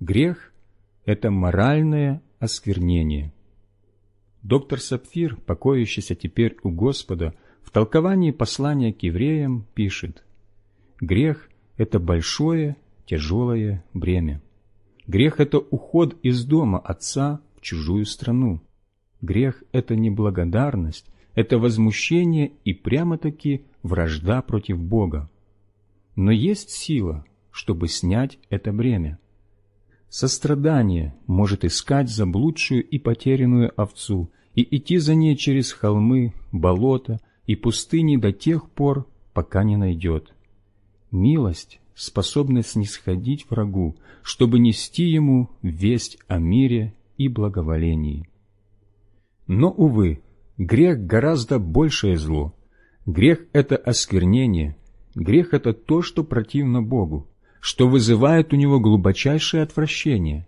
Грех – это моральное осквернение. Доктор Сапфир, покоящийся теперь у Господа, в толковании послания к евреям пишет «Грех – это большое, тяжелое бремя. Грех – это уход из дома Отца в чужую страну. Грех – это неблагодарность, это возмущение и прямо-таки вражда против Бога. Но есть сила, чтобы снять это бремя. Сострадание может искать заблудшую и потерянную овцу и идти за ней через холмы, болота и пустыни до тех пор, пока не найдет. Милость способна снисходить врагу, чтобы нести ему весть о мире и благоволении. Но, увы, грех гораздо большее зло. Грех — это осквернение, грех — это то, что противно Богу, что вызывает у него глубочайшее отвращение.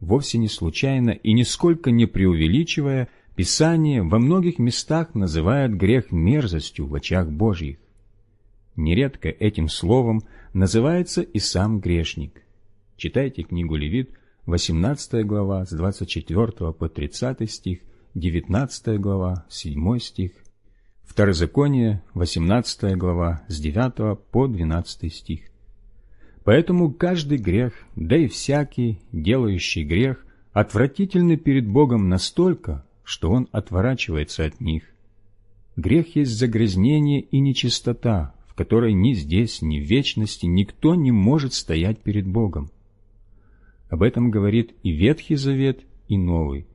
Вовсе не случайно и нисколько не преувеличивая, Писание во многих местах называет грех мерзостью в очах Божьих. Нередко этим словом называется и сам грешник. Читайте книгу Левит, 18 глава, с 24 по 30 стих, 19 глава, 7 стих, Второзаконие, 18 глава, с 9 по 12 стих. Поэтому каждый грех, да и всякий, делающий грех, отвратительны перед Богом настолько, что Он отворачивается от них. Грех есть загрязнение и нечистота, в которой ни здесь, ни в вечности никто не может стоять перед Богом. Об этом говорит и Ветхий Завет, и Новый.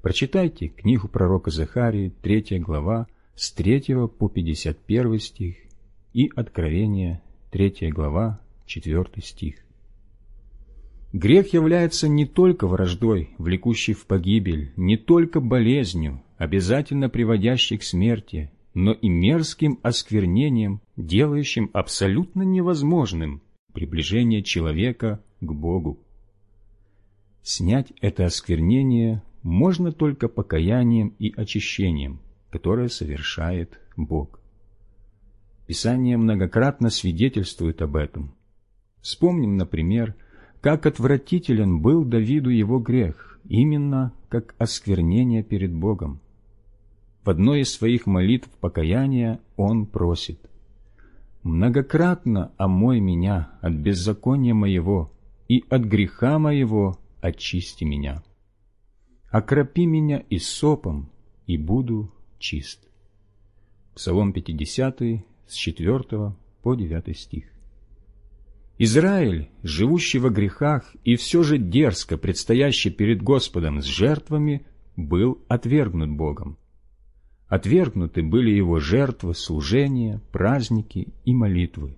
Прочитайте книгу пророка Захарии, 3 глава, с 3 по 51 стих, и Откровение, 3 глава, 4 стих. Грех является не только враждой, влекущей в погибель, не только болезнью, обязательно приводящей к смерти, но и мерзким осквернением, делающим абсолютно невозможным приближение человека к Богу. Снять это осквернение можно только покаянием и очищением, которое совершает Бог. Писание многократно свидетельствует об этом. Вспомним, например, как отвратителен был Давиду его грех, именно как осквернение перед Богом. В одной из своих молитв покаяния он просит «Многократно омой меня от беззакония моего, и от греха моего очисти меня. Окропи меня и сопом, и буду чист». Псалом 50, с 4 по 9 стих. Израиль, живущий во грехах и все же дерзко предстоящий перед Господом с жертвами, был отвергнут Богом. Отвергнуты были его жертвы, служения, праздники и молитвы.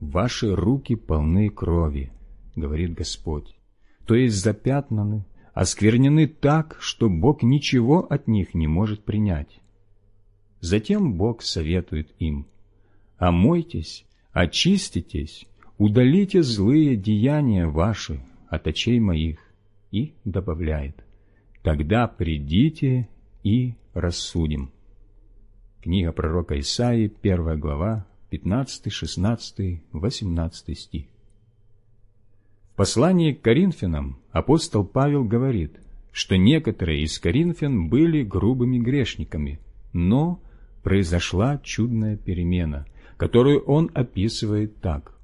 «Ваши руки полны крови», — говорит Господь, то есть запятнаны, осквернены так, что Бог ничего от них не может принять. Затем Бог советует им, «Омойтесь, очиститесь, удалите злые деяния ваши от очей моих». И добавляет, «Тогда придите и рассудим». Книга пророка Исаии, 1 глава, 15, 16, 18 стих. В послании к Коринфянам апостол Павел говорит, что некоторые из коринфян были грубыми грешниками, но произошла чудная перемена, которую он описывает так.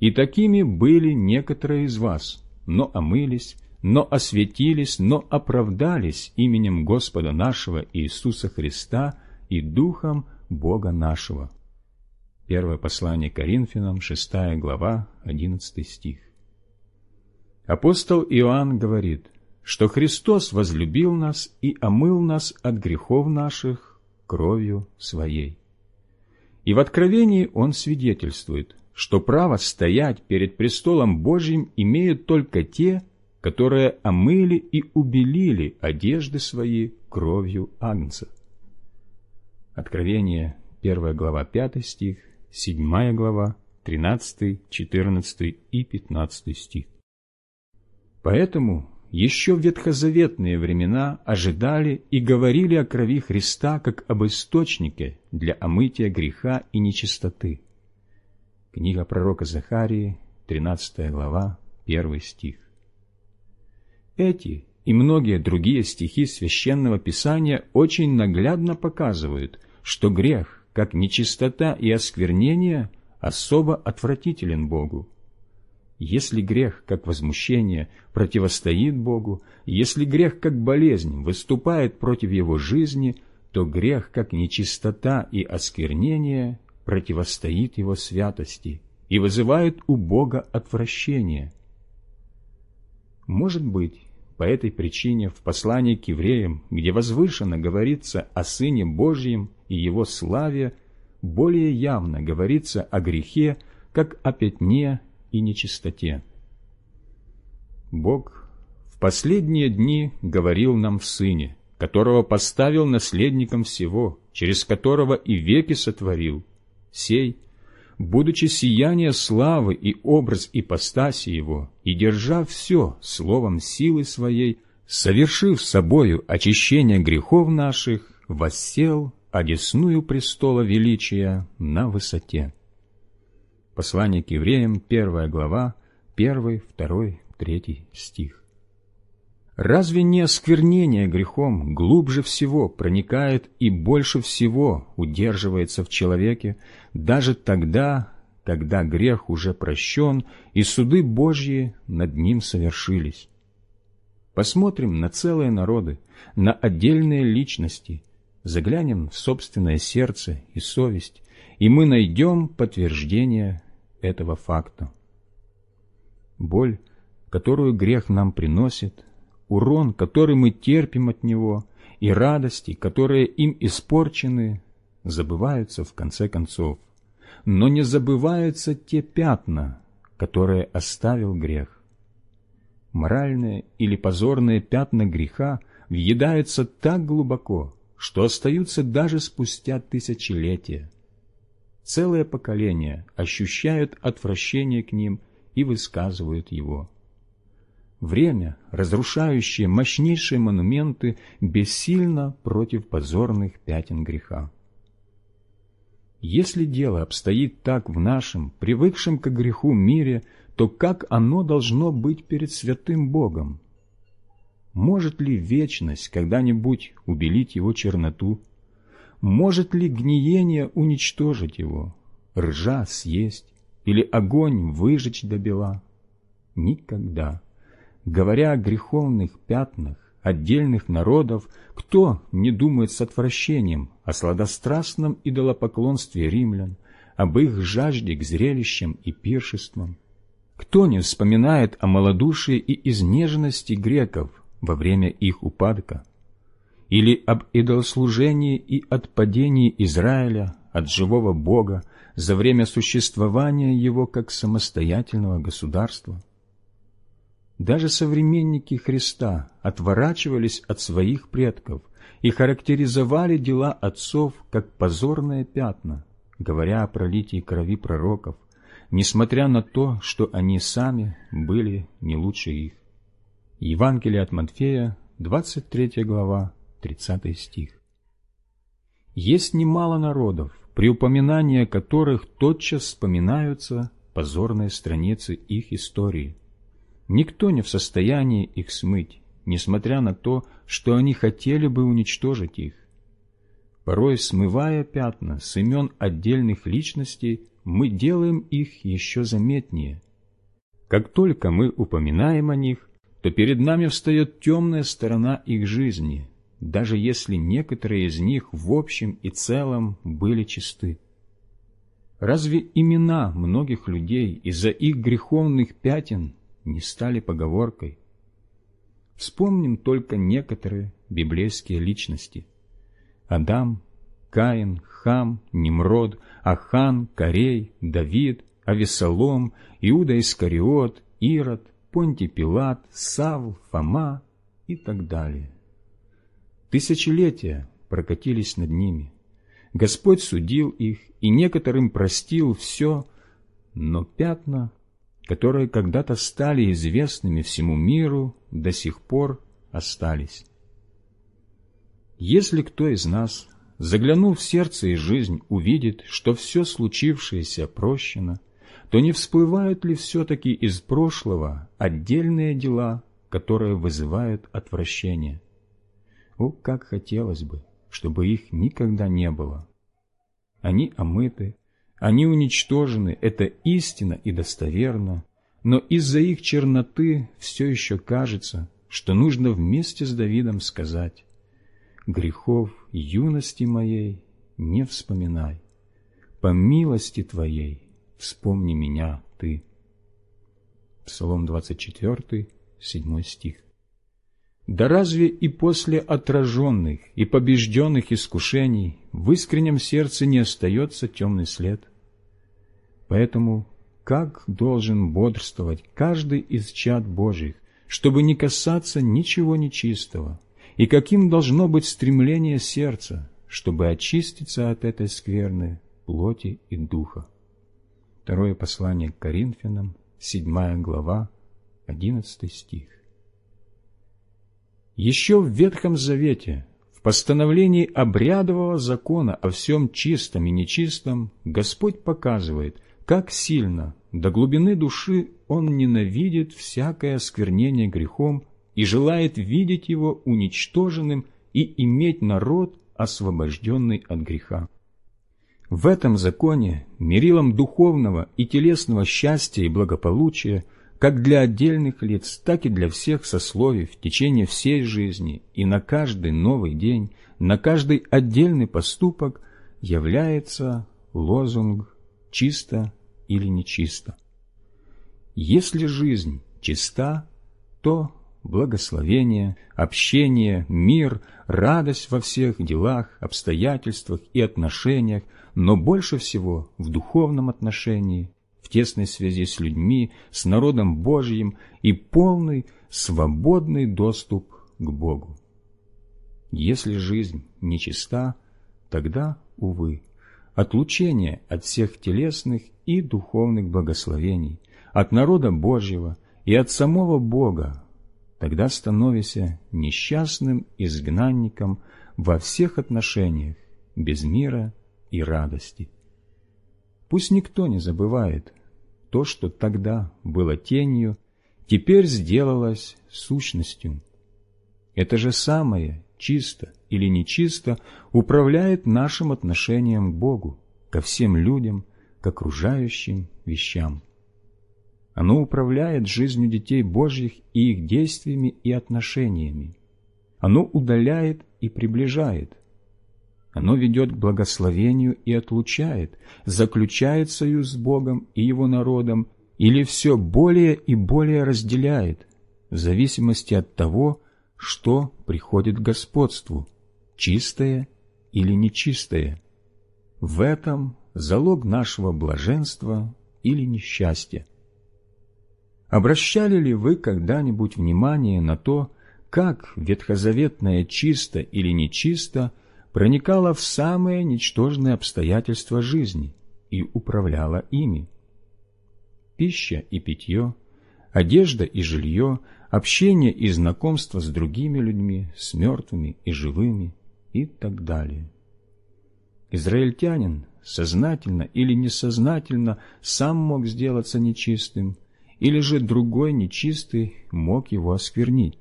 «И такими были некоторые из вас, но омылись, но осветились, но оправдались именем Господа нашего Иисуса Христа и Духом Бога нашего». Первое послание Коринфянам, 6 глава, 11 стих. Апостол Иоанн говорит, что Христос возлюбил нас и омыл нас от грехов наших кровью Своей. И в Откровении он свидетельствует, что право стоять перед престолом Божьим имеют только те, которые омыли и убелили одежды свои кровью Агнца. Откровение, 1 глава, 5 стих, 7 глава, 13, 14 и 15 стих. Поэтому еще в ветхозаветные времена ожидали и говорили о крови Христа как об источнике для омытия греха и нечистоты. Книга пророка Захарии, 13 глава, первый стих. Эти и многие другие стихи Священного Писания очень наглядно показывают, что грех, как нечистота и осквернение, особо отвратителен Богу. Если грех, как возмущение, противостоит Богу, если грех, как болезнь, выступает против Его жизни, то грех, как нечистота и осквернение, противостоит Его святости и вызывает у Бога отвращение. Может быть, по этой причине в послании к евреям, где возвышенно говорится о Сыне Божьем и Его славе, более явно говорится о грехе, как о пятне и нечистоте. Бог в последние дни говорил нам в Сыне, которого поставил наследником всего, через которого и веки сотворил, сей – будучи сияние славы и образ ипостаси Его, и держа все словом силы Своей, совершив собою очищение грехов наших, воссел одесную престола величия на высоте. Послание к евреям, первая глава, первый, второй, третий стих. Разве не осквернение грехом глубже всего проникает и больше всего удерживается в человеке, даже тогда, когда грех уже прощен и суды Божьи над ним совершились? Посмотрим на целые народы, на отдельные личности, заглянем в собственное сердце и совесть, и мы найдем подтверждение этого факта. Боль, которую грех нам приносит – урон, который мы терпим от него, и радости, которые им испорчены, забываются в конце концов. Но не забываются те пятна, которые оставил грех. Моральные или позорные пятна греха въедаются так глубоко, что остаются даже спустя тысячелетия. Целое поколение ощущают отвращение к ним и высказывают его. Время, разрушающее мощнейшие монументы, бессильно против позорных пятен греха. Если дело обстоит так в нашем, привыкшем к греху мире, то как оно должно быть перед святым Богом? Может ли вечность когда-нибудь убелить его черноту? Может ли гниение уничтожить его, ржа съесть или огонь выжечь до бела? Никогда. Говоря о греховных пятнах отдельных народов, кто не думает с отвращением о сладострастном идолопоклонстве римлян, об их жажде к зрелищам и пиршествам? Кто не вспоминает о малодушии и изнеженности греков во время их упадка? Или об идолослужении и отпадении Израиля от живого Бога за время существования его как самостоятельного государства? Даже современники Христа отворачивались от своих предков и характеризовали дела отцов как позорные пятна, говоря о пролитии крови пророков, несмотря на то, что они сами были не лучше их. Евангелие от Матфея, 23 глава, 30 стих. Есть немало народов, при упоминании которых тотчас вспоминаются позорные страницы их истории, Никто не в состоянии их смыть, несмотря на то, что они хотели бы уничтожить их. Порой, смывая пятна с имен отдельных личностей, мы делаем их еще заметнее. Как только мы упоминаем о них, то перед нами встает темная сторона их жизни, даже если некоторые из них в общем и целом были чисты. Разве имена многих людей из-за их греховных пятен не стали поговоркой. Вспомним только некоторые библейские личности. Адам, Каин, Хам, Немрод, Ахан, Корей, Давид, Авесолом, Иуда Искариот, Ирод, Понтий Пилат, Савл, Фома и так далее. Тысячелетия прокатились над ними. Господь судил их, и некоторым простил все, но пятна которые когда-то стали известными всему миру, до сих пор остались. Если кто из нас, заглянув в сердце и жизнь, увидит, что все случившееся прощено, то не всплывают ли все-таки из прошлого отдельные дела, которые вызывают отвращение? О, как хотелось бы, чтобы их никогда не было. Они омыты, они уничтожены, это истина и достоверно, но из-за их черноты все еще кажется, что нужно вместе с Давидом сказать «Грехов юности моей не вспоминай, по милости Твоей вспомни меня Ты». Псалом 24, 7 стих. Да разве и после отраженных и побежденных искушений в искреннем сердце не остается темный след? Поэтому как должен бодрствовать каждый из чад Божьих, чтобы не касаться ничего нечистого, и каким должно быть стремление сердца, чтобы очиститься от этой скверны плоти и духа. Второе послание к Коринфянам, 7 глава, 11 стих. Еще в Ветхом Завете, в постановлении обрядового закона о всем чистом и нечистом, Господь показывает, как сильно до глубины души Он ненавидит всякое осквернение грехом и желает видеть его уничтоженным и иметь народ, освобожденный от греха. В этом законе мерилом духовного и телесного счастья и благополучия – как для отдельных лиц, так и для всех сословий в течение всей жизни и на каждый новый день, на каждый отдельный поступок является лозунг «чисто или нечисто». Если жизнь чиста, то благословение, общение, мир, радость во всех делах, обстоятельствах и отношениях, но больше всего в духовном отношении в тесной связи с людьми, с народом Божьим и полный, свободный доступ к Богу. Если жизнь нечиста, тогда, увы, отлучение от всех телесных и духовных благословений, от народа Божьего и от самого Бога, тогда становишься несчастным изгнанником во всех отношениях, без мира и радости. Пусть никто не забывает, то, что тогда было тенью, теперь сделалось сущностью. Это же самое, чисто или нечисто, управляет нашим отношением к Богу, ко всем людям, к окружающим вещам. Оно управляет жизнью детей Божьих и их действиями и отношениями. Оно удаляет и приближает, оно ведет к благословению и отлучает, заключает союз с Богом и Его народом, или все более и более разделяет, в зависимости от того, что приходит к господству, чистое или нечистое. В этом залог нашего блаженства или несчастья. Обращали ли вы когда-нибудь внимание на то, как ветхозаветное чисто или нечисто проникала в самые ничтожные обстоятельства жизни и управляла ими. Пища и питье, одежда и жилье, общение и знакомство с другими людьми, с мертвыми и живыми и так далее. Израильтянин сознательно или несознательно сам мог сделаться нечистым, или же другой нечистый мог его осквернить.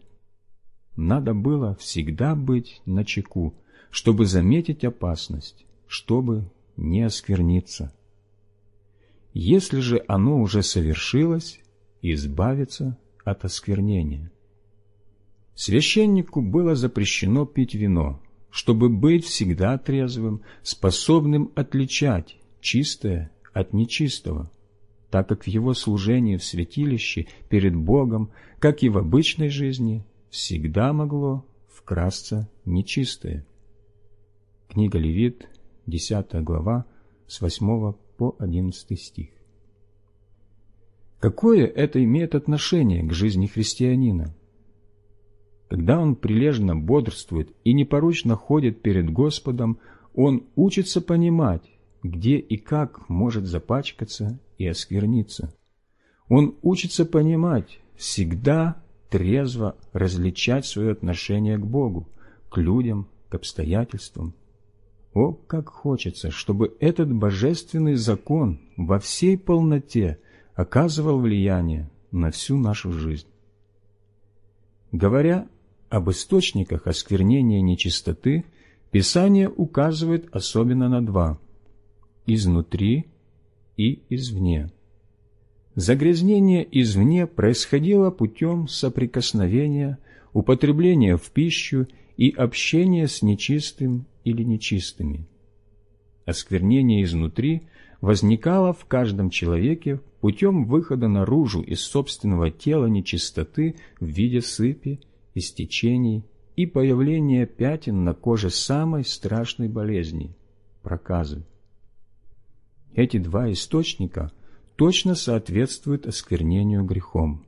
Надо было всегда быть начеку, чтобы заметить опасность, чтобы не оскверниться. Если же оно уже совершилось, избавиться от осквернения. Священнику было запрещено пить вино, чтобы быть всегда трезвым, способным отличать чистое от нечистого, так как в его служении в святилище перед Богом, как и в обычной жизни, всегда могло вкрасться нечистое. Книга Левит, 10 глава, с 8 по 11 стих. Какое это имеет отношение к жизни христианина? Когда он прилежно бодрствует и непорочно ходит перед Господом, он учится понимать, где и как может запачкаться и оскверниться. Он учится понимать, всегда трезво различать свое отношение к Богу, к людям, к обстоятельствам, О, как хочется, чтобы этот божественный закон во всей полноте оказывал влияние на всю нашу жизнь. Говоря об источниках осквернения нечистоты, Писание указывает особенно на два – изнутри и извне. Загрязнение извне происходило путем соприкосновения, употребления в пищу и общения с нечистым или нечистыми. Осквернение изнутри возникало в каждом человеке путем выхода наружу из собственного тела нечистоты в виде сыпи, истечений и появления пятен на коже самой страшной болезни – проказы. Эти два источника точно соответствуют осквернению грехом.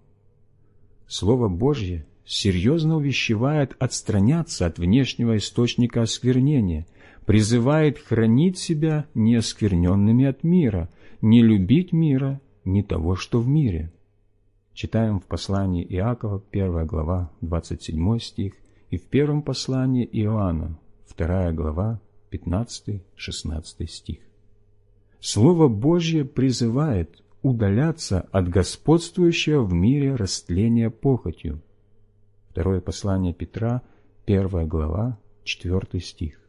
Слово Божье серьезно увещевает отстраняться от внешнего источника осквернения, призывает хранить себя неоскверненными от мира, не любить мира, не того, что в мире. Читаем в послании Иакова, 1 глава, 27 стих, и в первом послании Иоанна, 2 глава, 15-16 стих. Слово Божье призывает удаляться от господствующего в мире растления похотью. Второе послание Петра, 1 глава, 4 стих.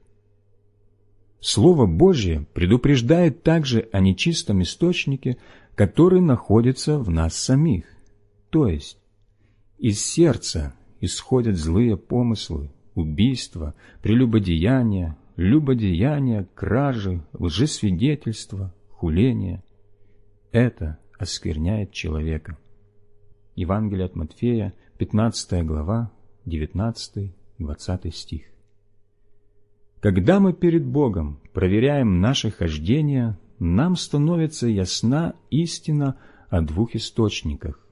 Слово Божье предупреждает также о нечистом источнике, который находится в нас самих, то есть из сердца исходят злые помыслы, убийства, прелюбодеяния, любодеяния, кражи, лжесвидетельства, хуления. Это оскверняет человека. Евангелие от Матфея, 15 глава, 19-20 стих. Когда мы перед Богом проверяем наше хождение, нам становится ясна истина о двух источниках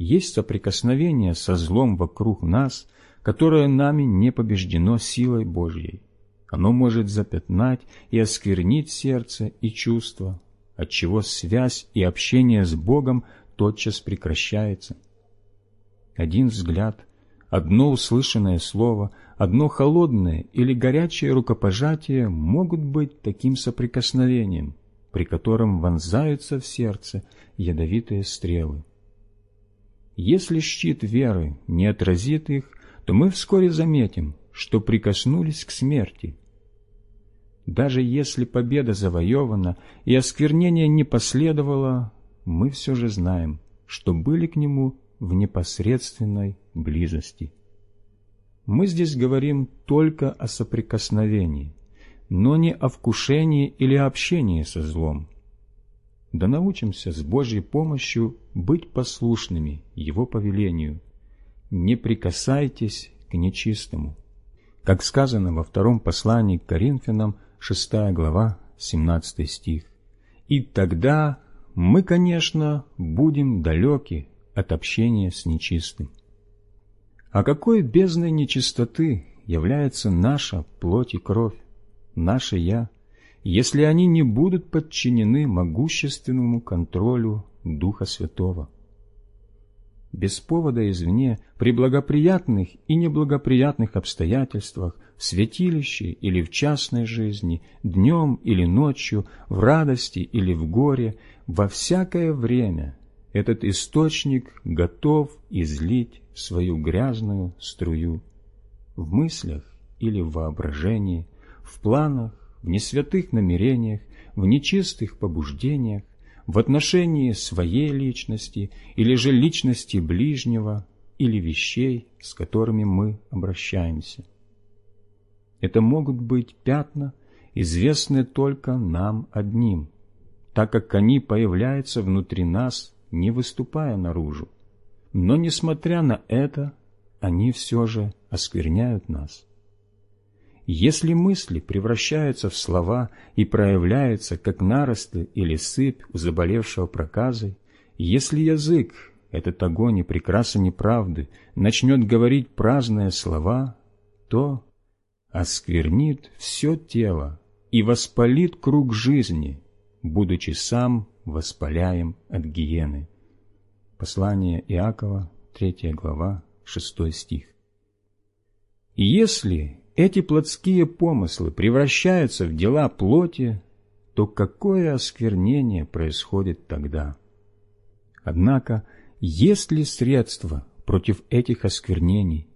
есть соприкосновение со злом вокруг нас, которое нами не побеждено силой Божьей. Оно может запятнать и осквернить сердце и чувства, отчего связь и общение с Богом тотчас прекращается. Один взгляд, одно услышанное слово, одно холодное или горячее рукопожатие могут быть таким соприкосновением, при котором вонзаются в сердце ядовитые стрелы. Если щит веры не отразит их, то мы вскоре заметим, что прикоснулись к смерти. Даже если победа завоевана и осквернение не последовало, мы все же знаем, что были к нему в непосредственной близости. Мы здесь говорим только о соприкосновении, но не о вкушении или общении со злом да научимся с Божьей помощью быть послушными Его повелению. Не прикасайтесь к нечистому. Как сказано во втором послании к Коринфянам, 6 глава, 17 стих. И тогда мы, конечно, будем далеки от общения с нечистым. А какой бездной нечистоты является наша плоть и кровь, наше «я», если они не будут подчинены могущественному контролю Духа Святого. Без повода извне, при благоприятных и неблагоприятных обстоятельствах, в святилище или в частной жизни, днем или ночью, в радости или в горе, во всякое время этот источник готов излить свою грязную струю в мыслях или в воображении, в планах в несвятых намерениях, в нечистых побуждениях, в отношении своей личности или же личности ближнего или вещей, с которыми мы обращаемся. Это могут быть пятна, известные только нам одним, так как они появляются внутри нас, не выступая наружу. Но, несмотря на это, они все же оскверняют нас. Если мысли превращаются в слова и проявляются, как наросты или сыпь у заболевшего проказой, если язык, этот огонь и прекраса неправды, начнет говорить праздные слова, то осквернит все тело и воспалит круг жизни, будучи сам воспаляем от гиены. Послание Иакова, 3 глава, 6 стих. Если эти плотские помыслы превращаются в дела плоти, то какое осквернение происходит тогда? Однако, есть ли средства против этих осквернений,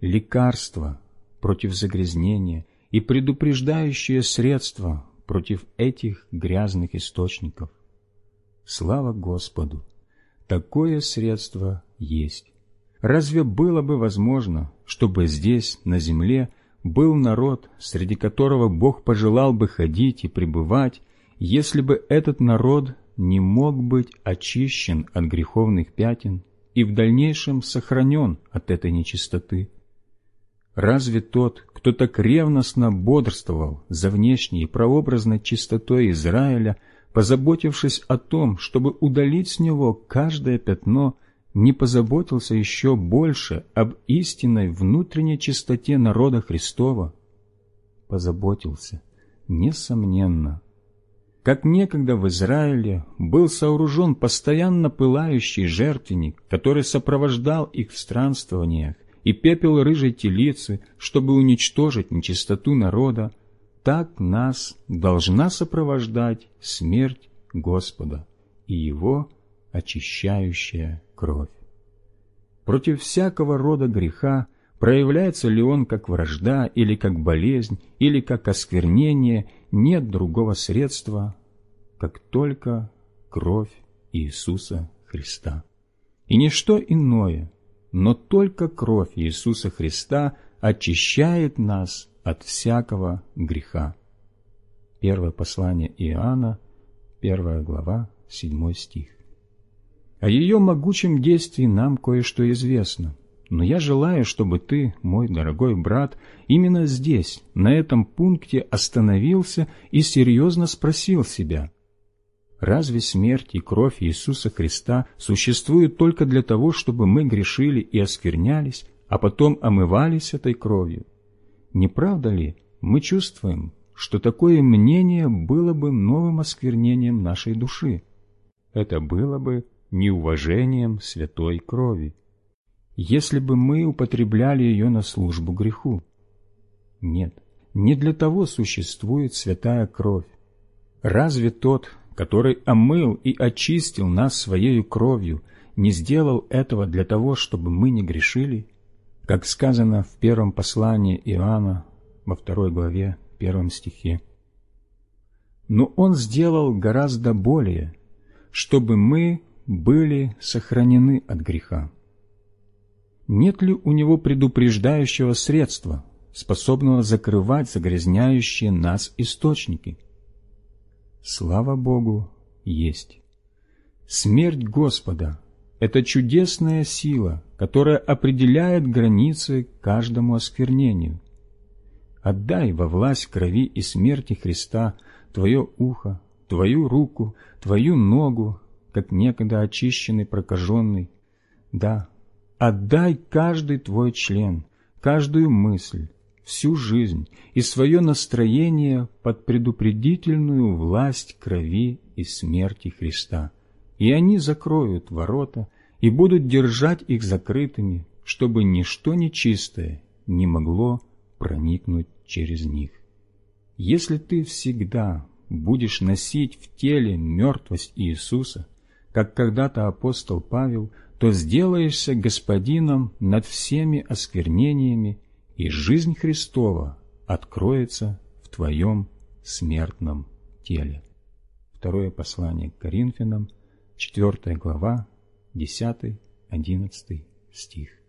лекарства против загрязнения и предупреждающие средства против этих грязных источников? Слава Господу! Такое средство есть. Разве было бы возможно, чтобы здесь, на земле, был народ, среди которого Бог пожелал бы ходить и пребывать, если бы этот народ не мог быть очищен от греховных пятен и в дальнейшем сохранен от этой нечистоты? Разве тот, кто так ревностно бодрствовал за внешней и прообразной чистотой Израиля, позаботившись о том, чтобы удалить с него каждое пятно, не позаботился еще больше об истинной внутренней чистоте народа Христова? Позаботился, несомненно. Как некогда в Израиле был сооружен постоянно пылающий жертвенник, который сопровождал их в странствованиях, и пепел рыжей телицы, чтобы уничтожить нечистоту народа, так нас должна сопровождать смерть Господа и Его очищающая кровь. Против всякого рода греха, проявляется ли он как вражда, или как болезнь, или как осквернение, нет другого средства, как только кровь Иисуса Христа. И ничто иное, но только кровь Иисуса Христа очищает нас от всякого греха. Первое послание Иоанна, первая глава, седьмой стих. О ее могучем действии нам кое-что известно, но я желаю, чтобы ты, мой дорогой брат, именно здесь, на этом пункте остановился и серьезно спросил себя, разве смерть и кровь Иисуса Христа существуют только для того, чтобы мы грешили и осквернялись, а потом омывались этой кровью? Не правда ли мы чувствуем, что такое мнение было бы новым осквернением нашей души? Это было бы неуважением святой крови, если бы мы употребляли ее на службу греху. Нет, не для того существует святая кровь. Разве тот, который омыл и очистил нас своею кровью, не сделал этого для того, чтобы мы не грешили? Как сказано в первом послании Иоанна во второй главе, первом стихе. Но Он сделал гораздо более, чтобы мы были сохранены от греха. Нет ли у него предупреждающего средства, способного закрывать загрязняющие нас источники? Слава Богу, есть. Смерть Господа – это чудесная сила, которая определяет границы каждому осквернению. Отдай во власть крови и смерти Христа твое ухо, твою руку, твою ногу, как некогда очищенный прокаженный. Да, отдай каждый твой член, каждую мысль, всю жизнь и свое настроение под предупредительную власть крови и смерти Христа, и они закроют ворота и будут держать их закрытыми, чтобы ничто нечистое не могло проникнуть через них. Если ты всегда будешь носить в теле мертвость Иисуса, как когда-то апостол Павел, то сделаешься господином над всеми осквернениями, и жизнь Христова откроется в твоем смертном теле. Второе послание к Коринфянам, 4 глава, 10-11 стих.